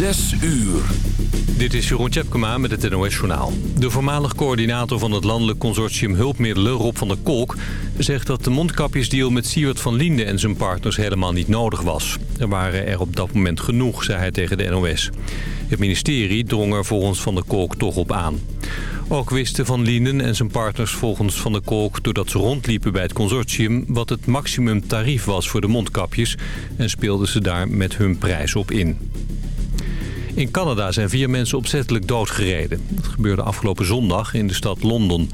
Zes uur. Dit is Jeroen Tjepkema met het NOS Journaal. De voormalig coördinator van het landelijk consortium Hulpmiddelen, Rob van der Kolk... zegt dat de mondkapjesdeal met Siewert van Liende en zijn partners helemaal niet nodig was. Er waren er op dat moment genoeg, zei hij tegen de NOS. Het ministerie drong er volgens Van der Kolk toch op aan. Ook wisten Van Lienden en zijn partners volgens Van der Kolk... doordat ze rondliepen bij het consortium... wat het maximumtarief was voor de mondkapjes... en speelden ze daar met hun prijs op in. In Canada zijn vier mensen opzettelijk doodgereden. Dat gebeurde afgelopen zondag in de stad Londen.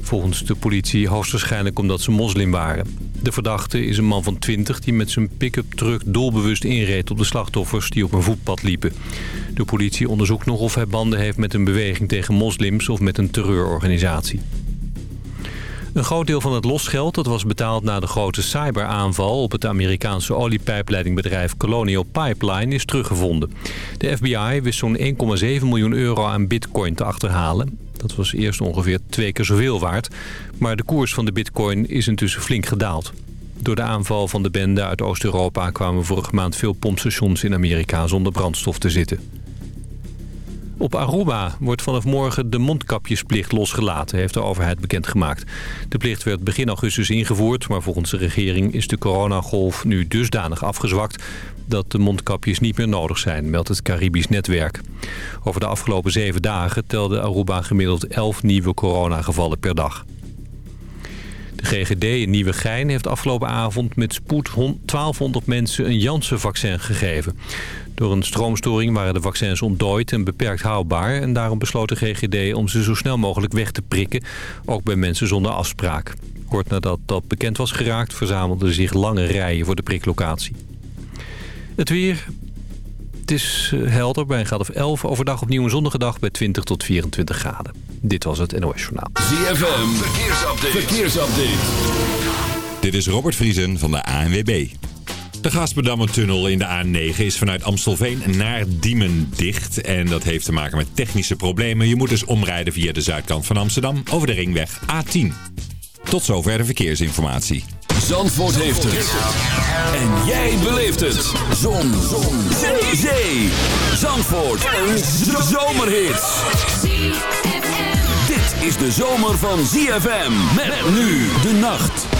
Volgens de politie hoogstwaarschijnlijk omdat ze moslim waren. De verdachte is een man van 20 die met zijn pick-up truck doelbewust inreed op de slachtoffers die op een voetpad liepen. De politie onderzoekt nog of hij banden heeft met een beweging tegen moslims of met een terreurorganisatie. Een groot deel van het losgeld dat was betaald na de grote cyberaanval... op het Amerikaanse oliepijpleidingbedrijf Colonial Pipeline is teruggevonden. De FBI wist zo'n 1,7 miljoen euro aan bitcoin te achterhalen. Dat was eerst ongeveer twee keer zoveel waard. Maar de koers van de bitcoin is intussen flink gedaald. Door de aanval van de bende uit Oost-Europa kwamen vorige maand veel pompstations in Amerika zonder brandstof te zitten. Op Aruba wordt vanaf morgen de mondkapjesplicht losgelaten, heeft de overheid bekendgemaakt. De plicht werd begin augustus ingevoerd, maar volgens de regering is de coronagolf nu dusdanig afgezwakt dat de mondkapjes niet meer nodig zijn, meldt het Caribisch netwerk. Over de afgelopen zeven dagen telde Aruba gemiddeld 11 nieuwe coronagevallen per dag. De GGD in Nieuwegein heeft afgelopen avond met spoed 1200 mensen een Janssen-vaccin gegeven. Door een stroomstoring waren de vaccins ontdooid en beperkt houdbaar... en daarom besloot de GGD om ze zo snel mogelijk weg te prikken... ook bij mensen zonder afspraak. Kort nadat dat bekend was geraakt... verzamelden zich lange rijen voor de priklocatie. Het weer... Het is eh, helder bij een graad of 11. Overdag opnieuw een zonnige dag bij 20 tot 24 graden. Dit was het NOS Journaal. ZFM, verkeersupdate. verkeersupdate. Dit is Robert Vriesen van de ANWB. De Gasperdammer-tunnel in de A9 is vanuit Amstelveen naar Diemen dicht. En dat heeft te maken met technische problemen. Je moet dus omrijden via de zuidkant van Amsterdam over de ringweg A10. Tot zover de verkeersinformatie. Zandvoort heeft het. En jij beleeft het. Zon. Zon. Zee. Zandvoort. Een zomerhit. Dit is de zomer van ZFM. Met nu de nacht.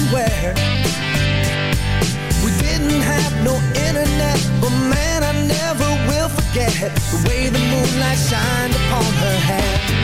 And. We didn't have no internet, but man, I never will forget the way the moonlight shined upon her hair.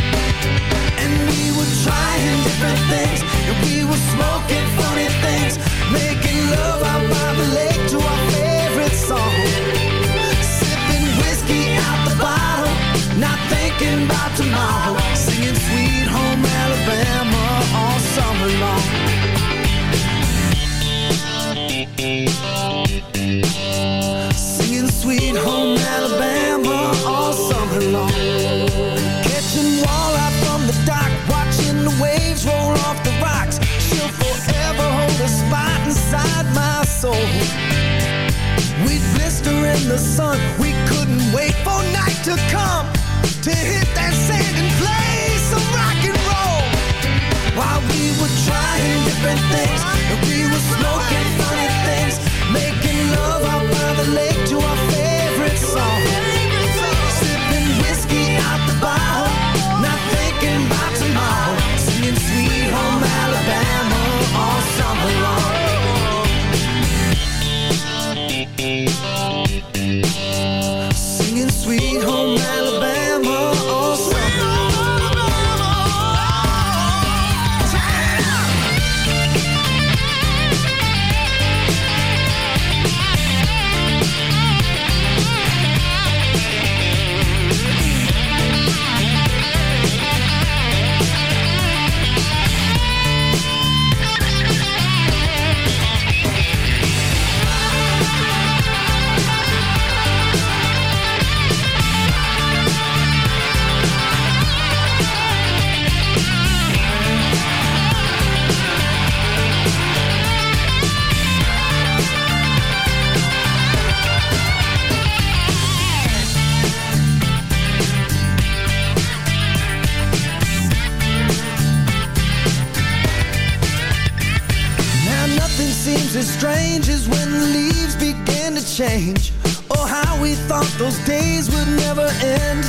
changes when the leaves begin to change. Oh, how we thought those days would never end.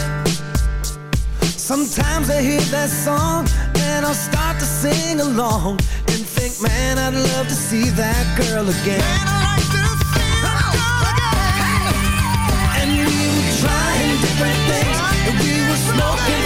Sometimes I hear that song and I'll start to sing along And think, man, I'd love to see that girl again. Man, like oh, girl again. And we were trying different things. And we were smoking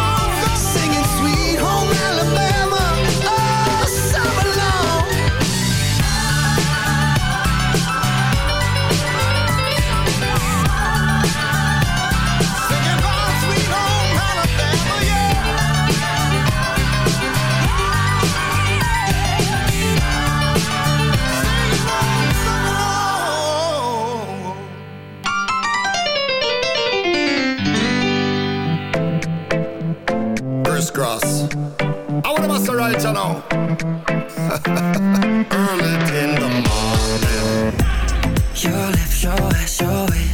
crisscross. I want to master right you. Early in the morning. Your lips, your eyes, your way.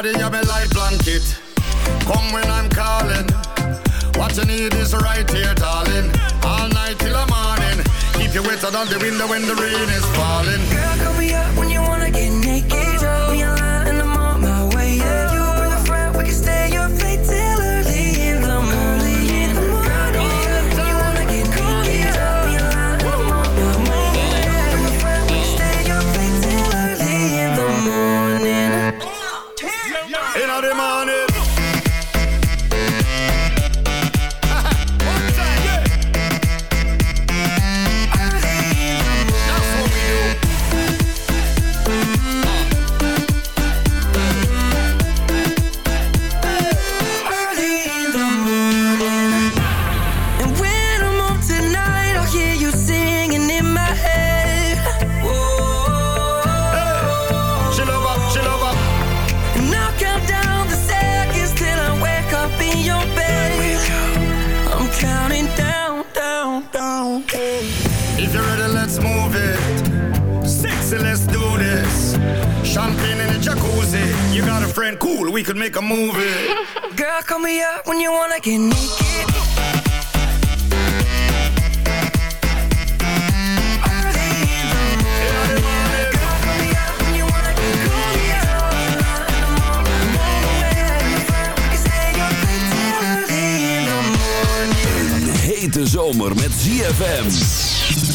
Everybody have a light blanket. Come when I'm calling. What you need is right here, darling. All night till the morning. Keep your wet on the window when the rain up when you wanna get naked De zomer met ZFM.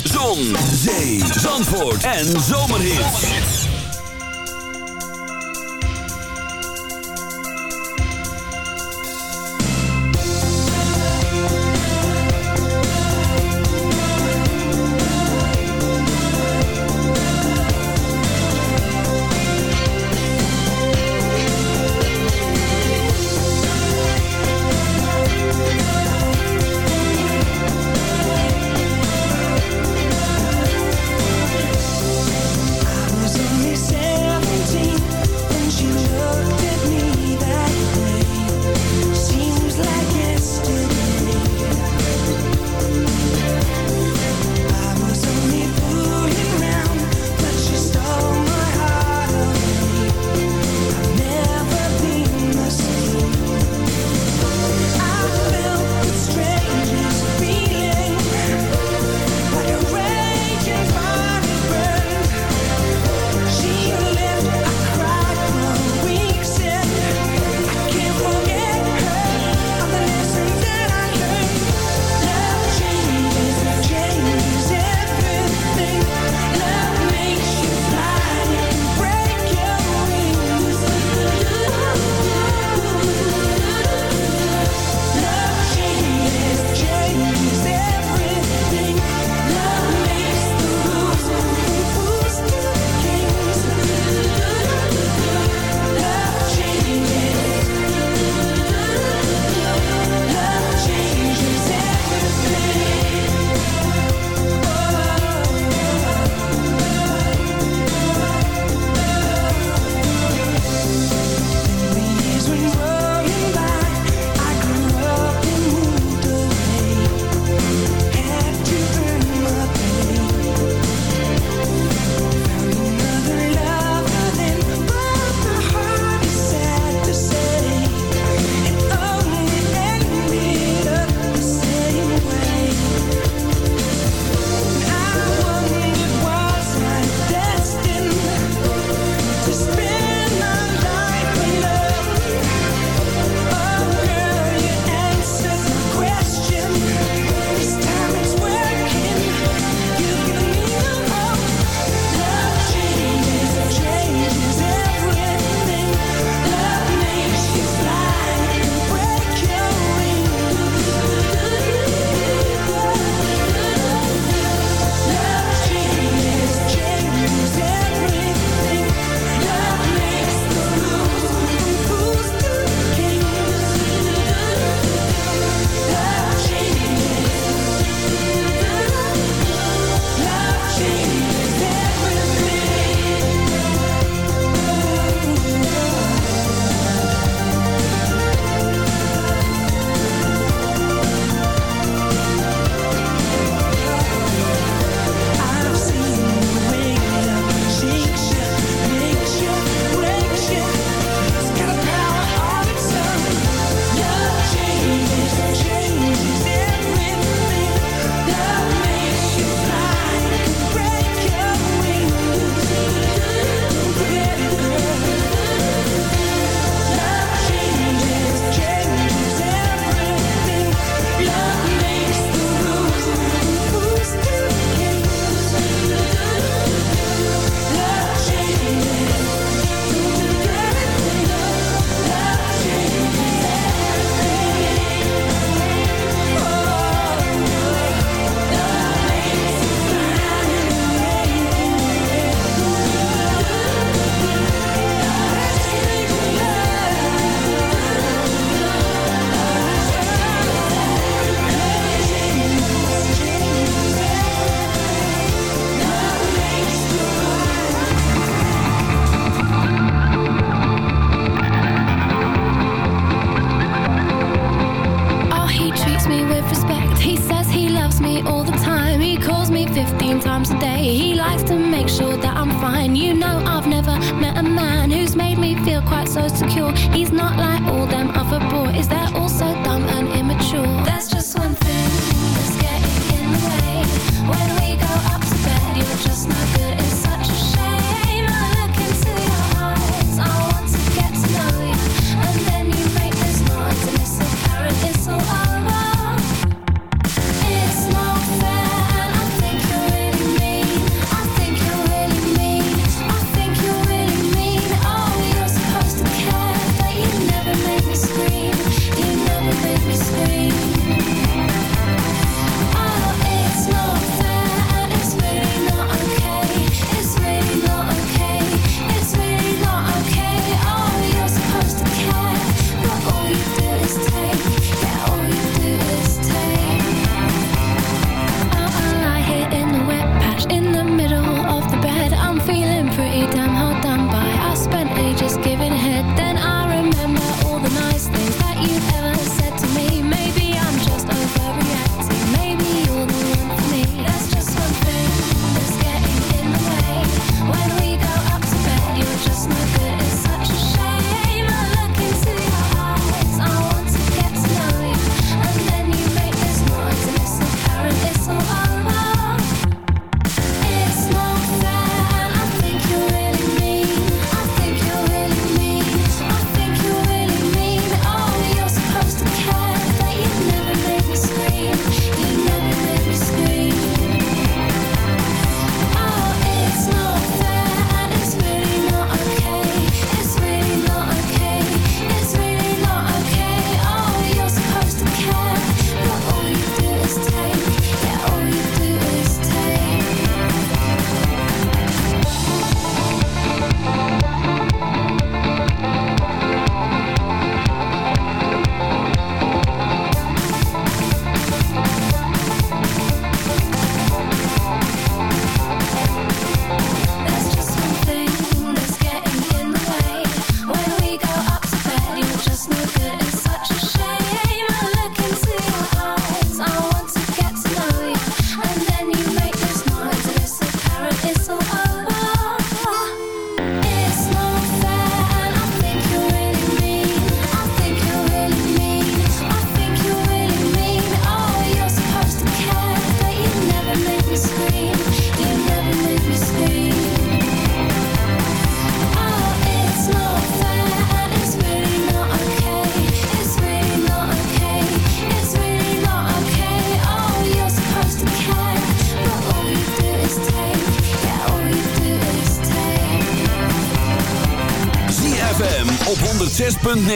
Zon, zee, zandvoort en zomerhit.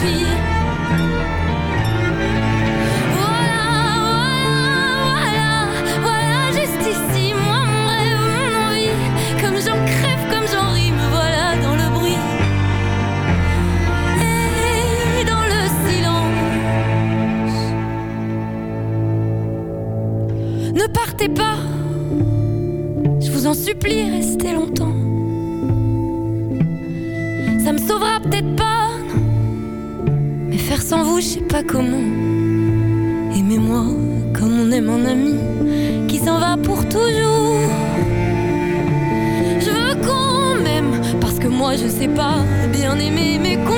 Voilà, voilà, voilà, voilà, juste ici, moi, mon rêve, mon bruit. Comme j'en crève, comme j'en rime, voilà dans le bruit et dans le silence. Ne partez pas, je vous en supplie, restez longtemps. Je sais pas comment. Aimez-moi comme on aime un ami qui s'en va pour toujours. Je veux qu'on m'aime parce que moi je sais pas bien aimer mes contours.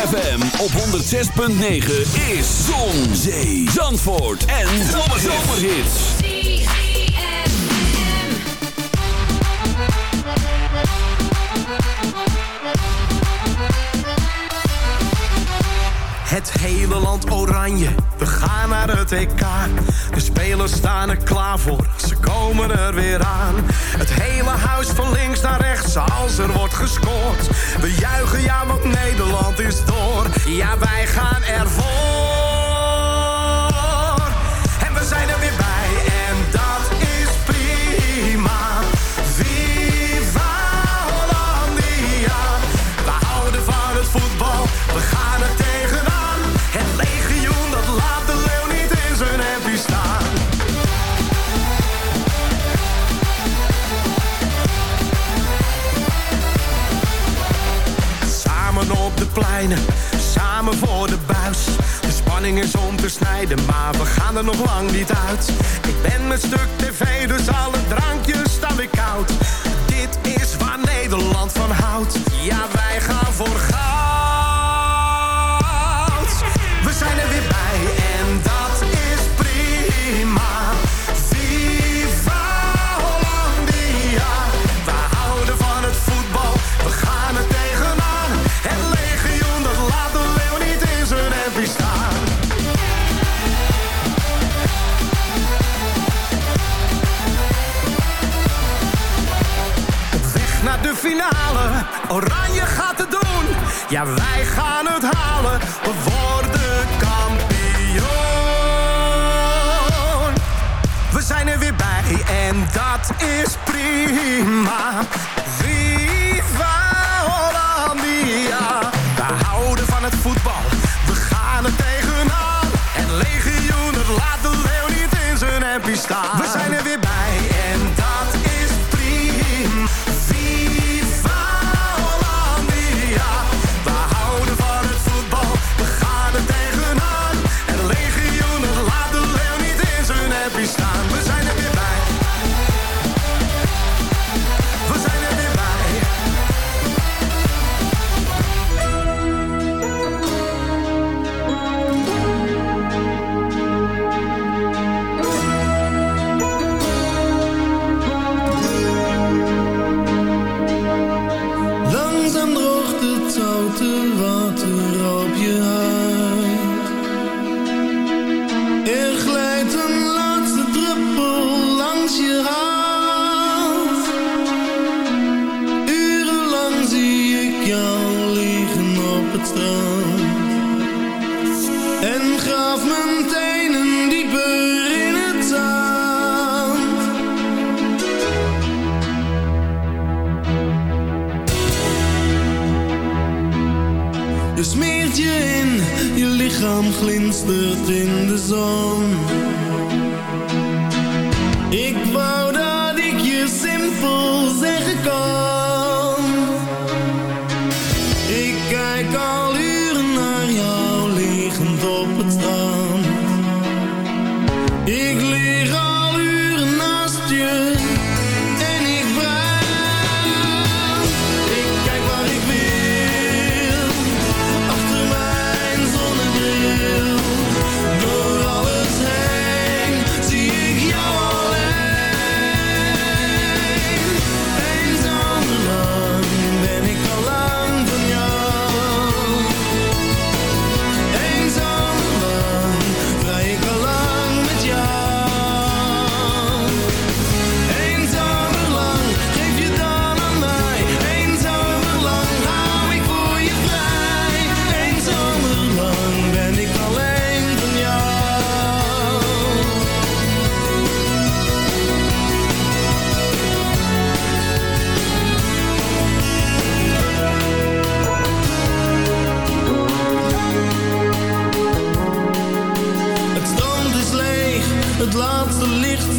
ZFM op 106.9 is Zon, Zee, Zandvoort en Zomerhits. Het hele land oranje, we gaan naar het EK. De spelers staan er klaar voor, komen er weer aan. Het hele huis van links naar rechts, als er wordt gescoord. We juichen ja, want Nederland is door. Ja, wij gaan ervoor. Maar we gaan er nog lang niet uit. Ik ben met stuk tv, dus alle drankjes staan weer koud. Dit is waar Nederland van houdt. Ja, wij en dat is prima.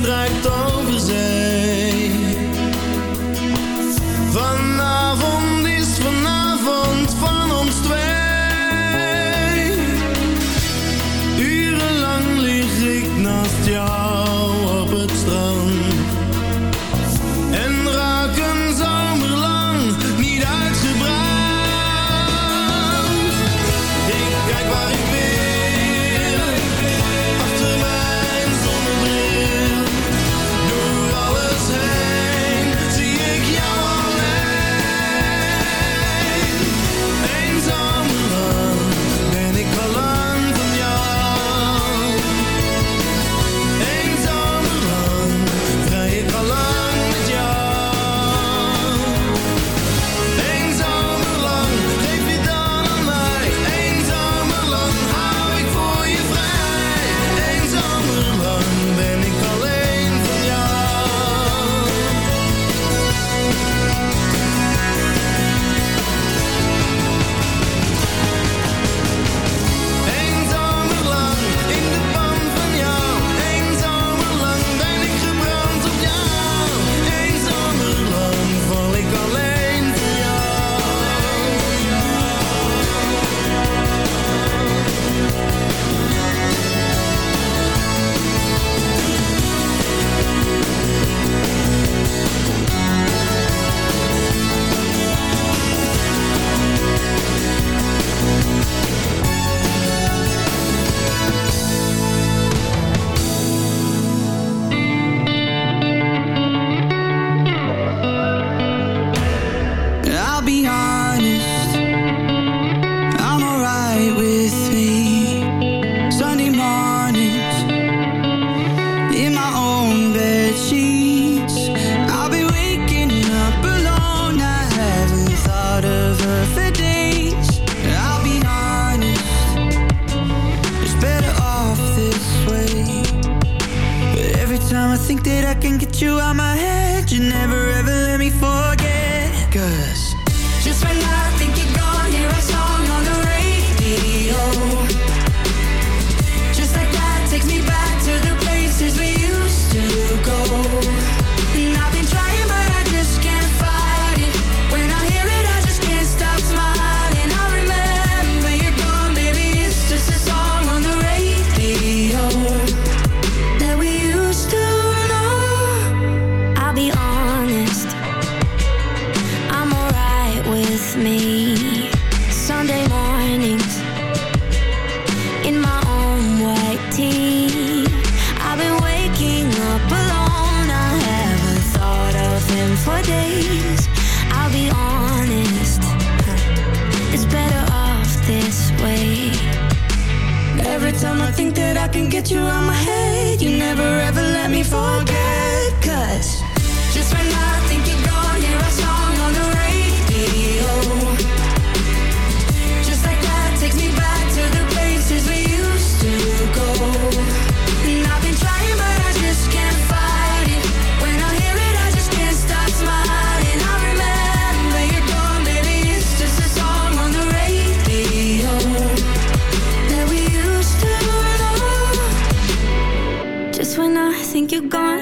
draait dan.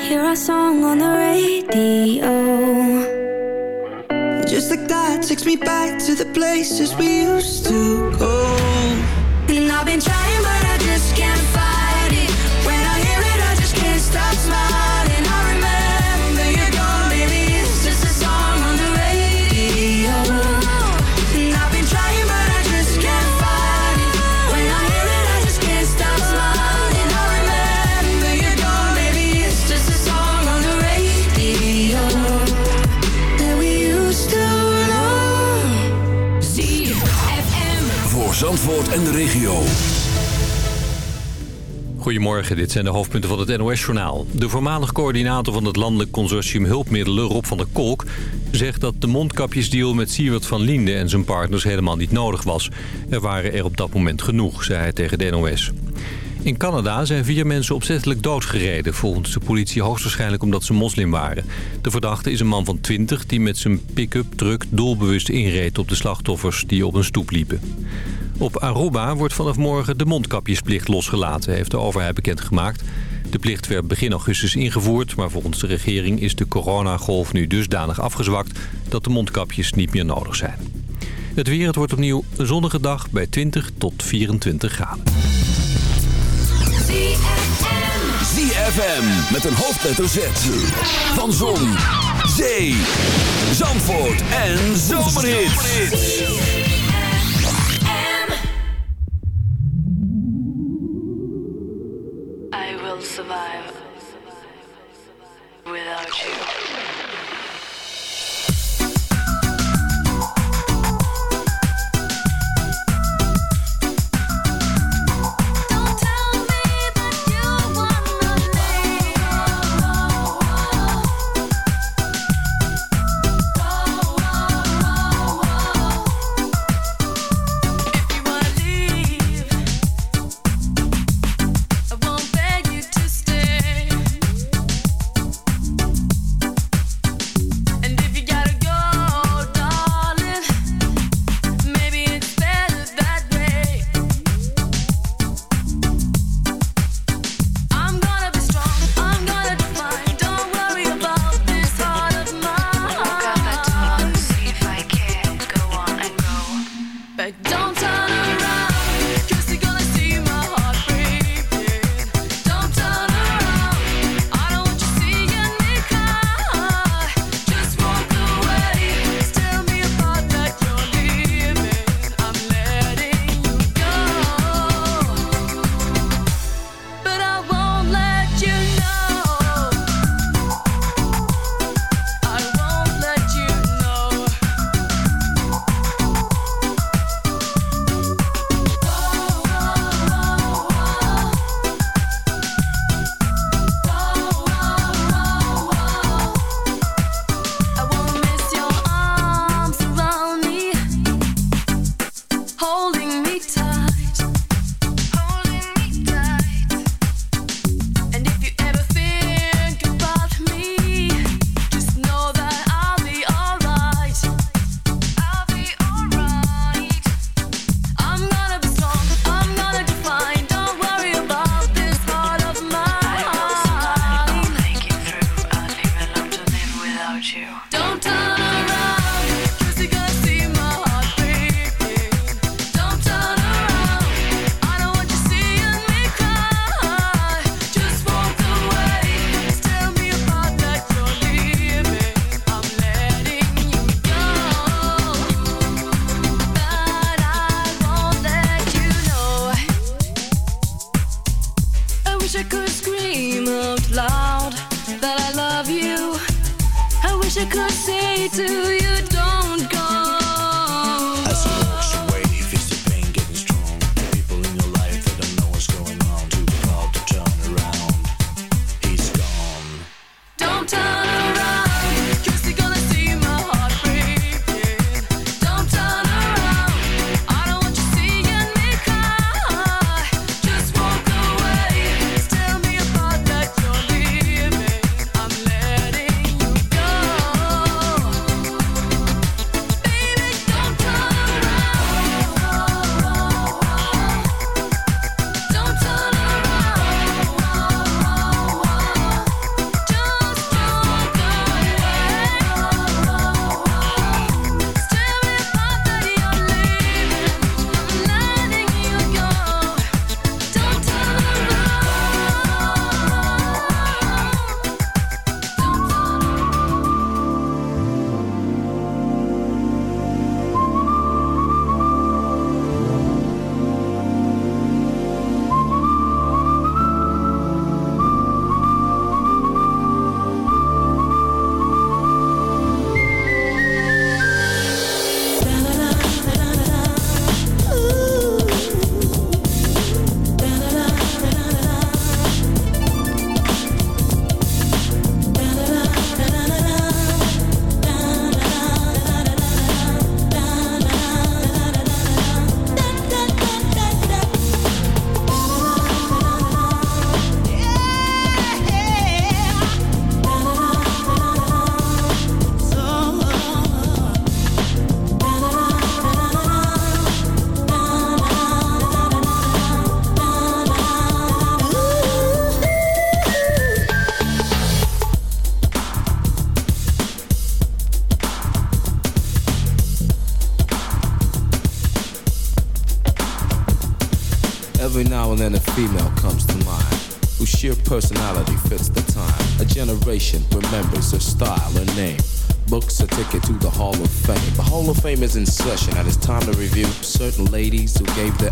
Hear a song on the radio. just like that takes me back to the places we used to go. And I've been trying, Goedemorgen, dit zijn de hoofdpunten van het NOS-journaal. De voormalig coördinator van het landelijk consortium hulpmiddelen, Rob van der Kolk... zegt dat de mondkapjesdeal met Siewert van Liende en zijn partners helemaal niet nodig was. Er waren er op dat moment genoeg, zei hij tegen de NOS. In Canada zijn vier mensen opzettelijk doodgereden... volgens de politie hoogstwaarschijnlijk omdat ze moslim waren. De verdachte is een man van 20 die met zijn pick-up truck doelbewust inreed... op de slachtoffers die op een stoep liepen. Op Aruba wordt vanaf morgen de mondkapjesplicht losgelaten, heeft de overheid bekendgemaakt. De plicht werd begin augustus ingevoerd, maar volgens de regering is de coronagolf nu dusdanig afgezwakt dat de mondkapjes niet meer nodig zijn. Het weer, het wordt opnieuw een zonnige dag bij 20 tot 24 graden. ZFM met een hoofdletter Z. Van Zon, Zee, Zandvoort en Zomerhits. in session, and it's time to review certain ladies who gave their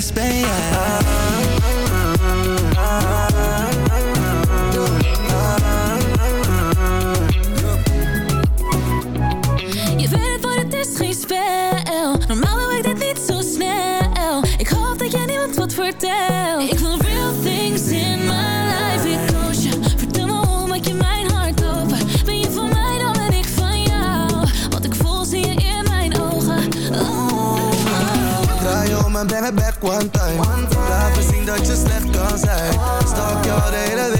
espelhar one time. Laten zien dat je slecht kan zijn. Stak jou de hele week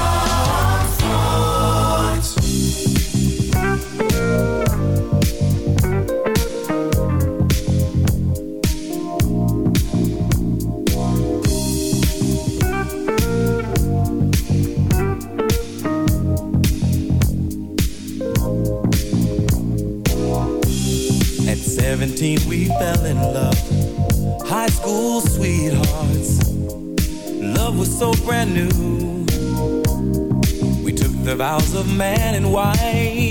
of man and wife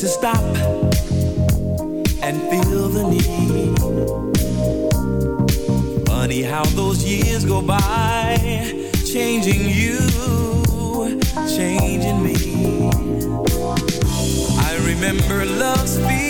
to stop and feel the need. Funny how those years go by, changing you, changing me. I remember love's feeling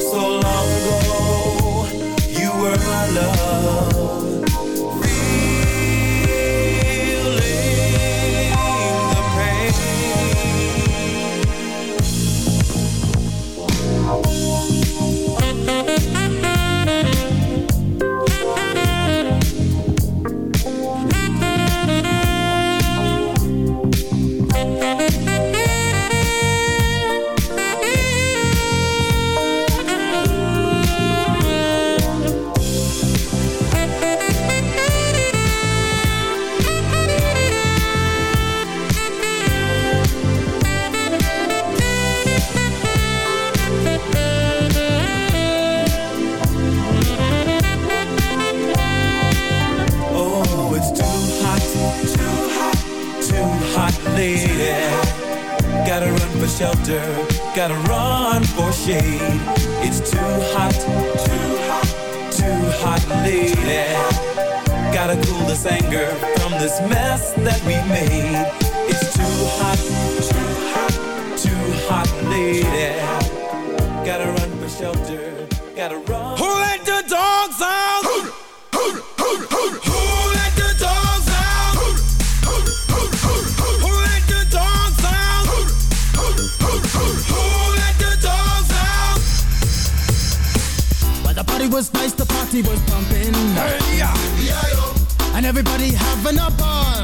Everybody having a ball.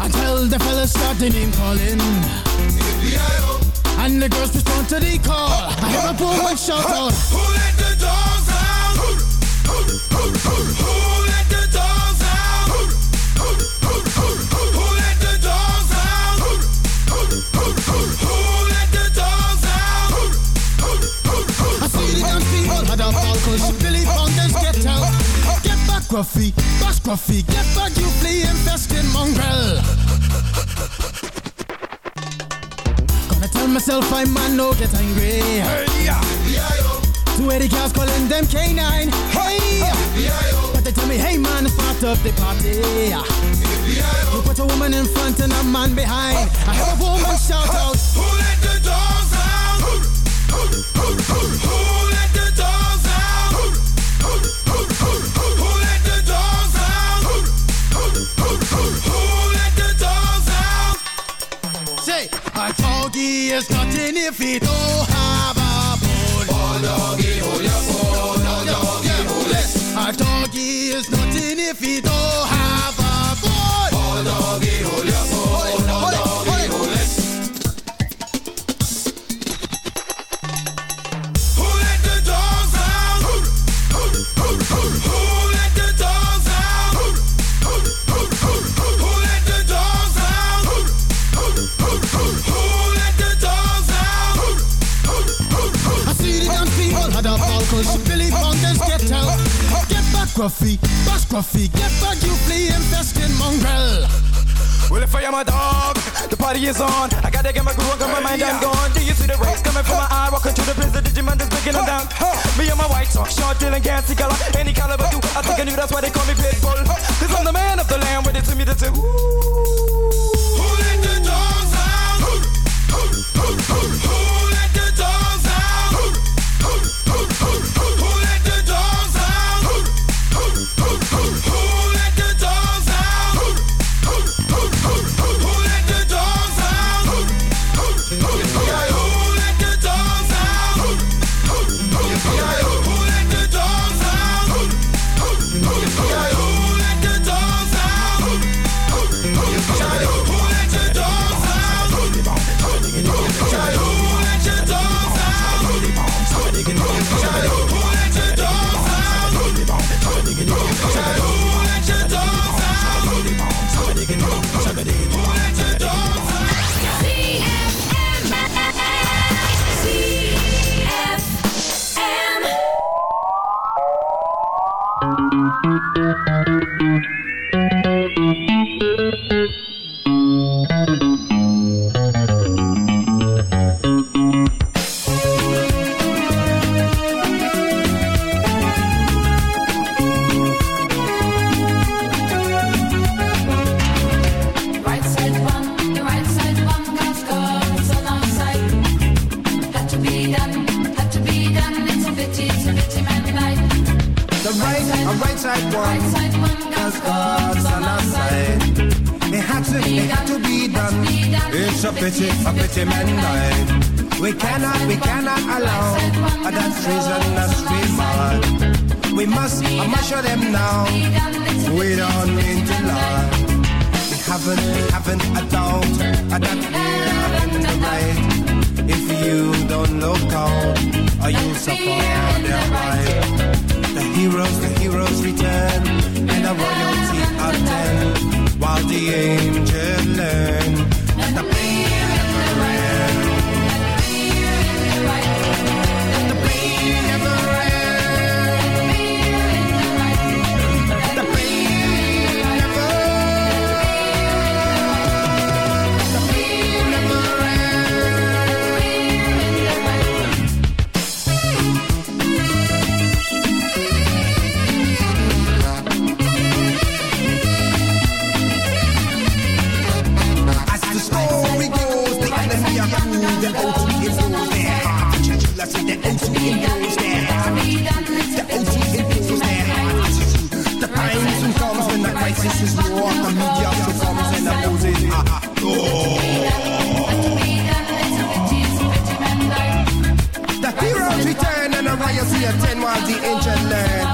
Until the fellas started name calling. And the girls respond to the call. I hear a woman shout out. Who let the dogs Gruffy, bash Gruffy, get back, you flea infested mongrel. Gonna tell myself I'm man no get angry. Two eighty cows calling them canine. Hey, but they tell me, hey man, it's part of the party. You put a woman in front and a man behind. I hear a woman shout out. Is nothing if he don't have a bone. Oh, doggy, hold your bone. Oh, doggy, hold it. A doggy is nothing Gruffy, bash Gruffy, get back, you flea infested mongrel. Well, if I am a dog, the party is on. I gotta get my groove on, 'cause my mind I'm gone. Do you see the rays coming from my eye? Walking to the place, the Digimon is breaking them down. Me and my white talk, short, dealing, gassy color. Any caliber, do I think I knew that's why they call me Pitbull. Cause I'm the man of the land, with it to me to say, ooh. Who let the dogs out? Who let the right, side one. Right side one, cause girls on our side. It had to, it had to be done. It's a pity, a pity man died. We cannot, we cannot allow that treasonous remark. We must, I must show them now. We don't mean to lie. We haven't, we haven't a doubt that we're in the right. If you don't look out, or you'll suffer their right. Heroes, the heroes return, and the royalty attend, while the angels learn The OT knows that The OT knows that The pain soon comes when the crisis is war The media soon and the poses are The heroes return and the riots attend while the angel learn.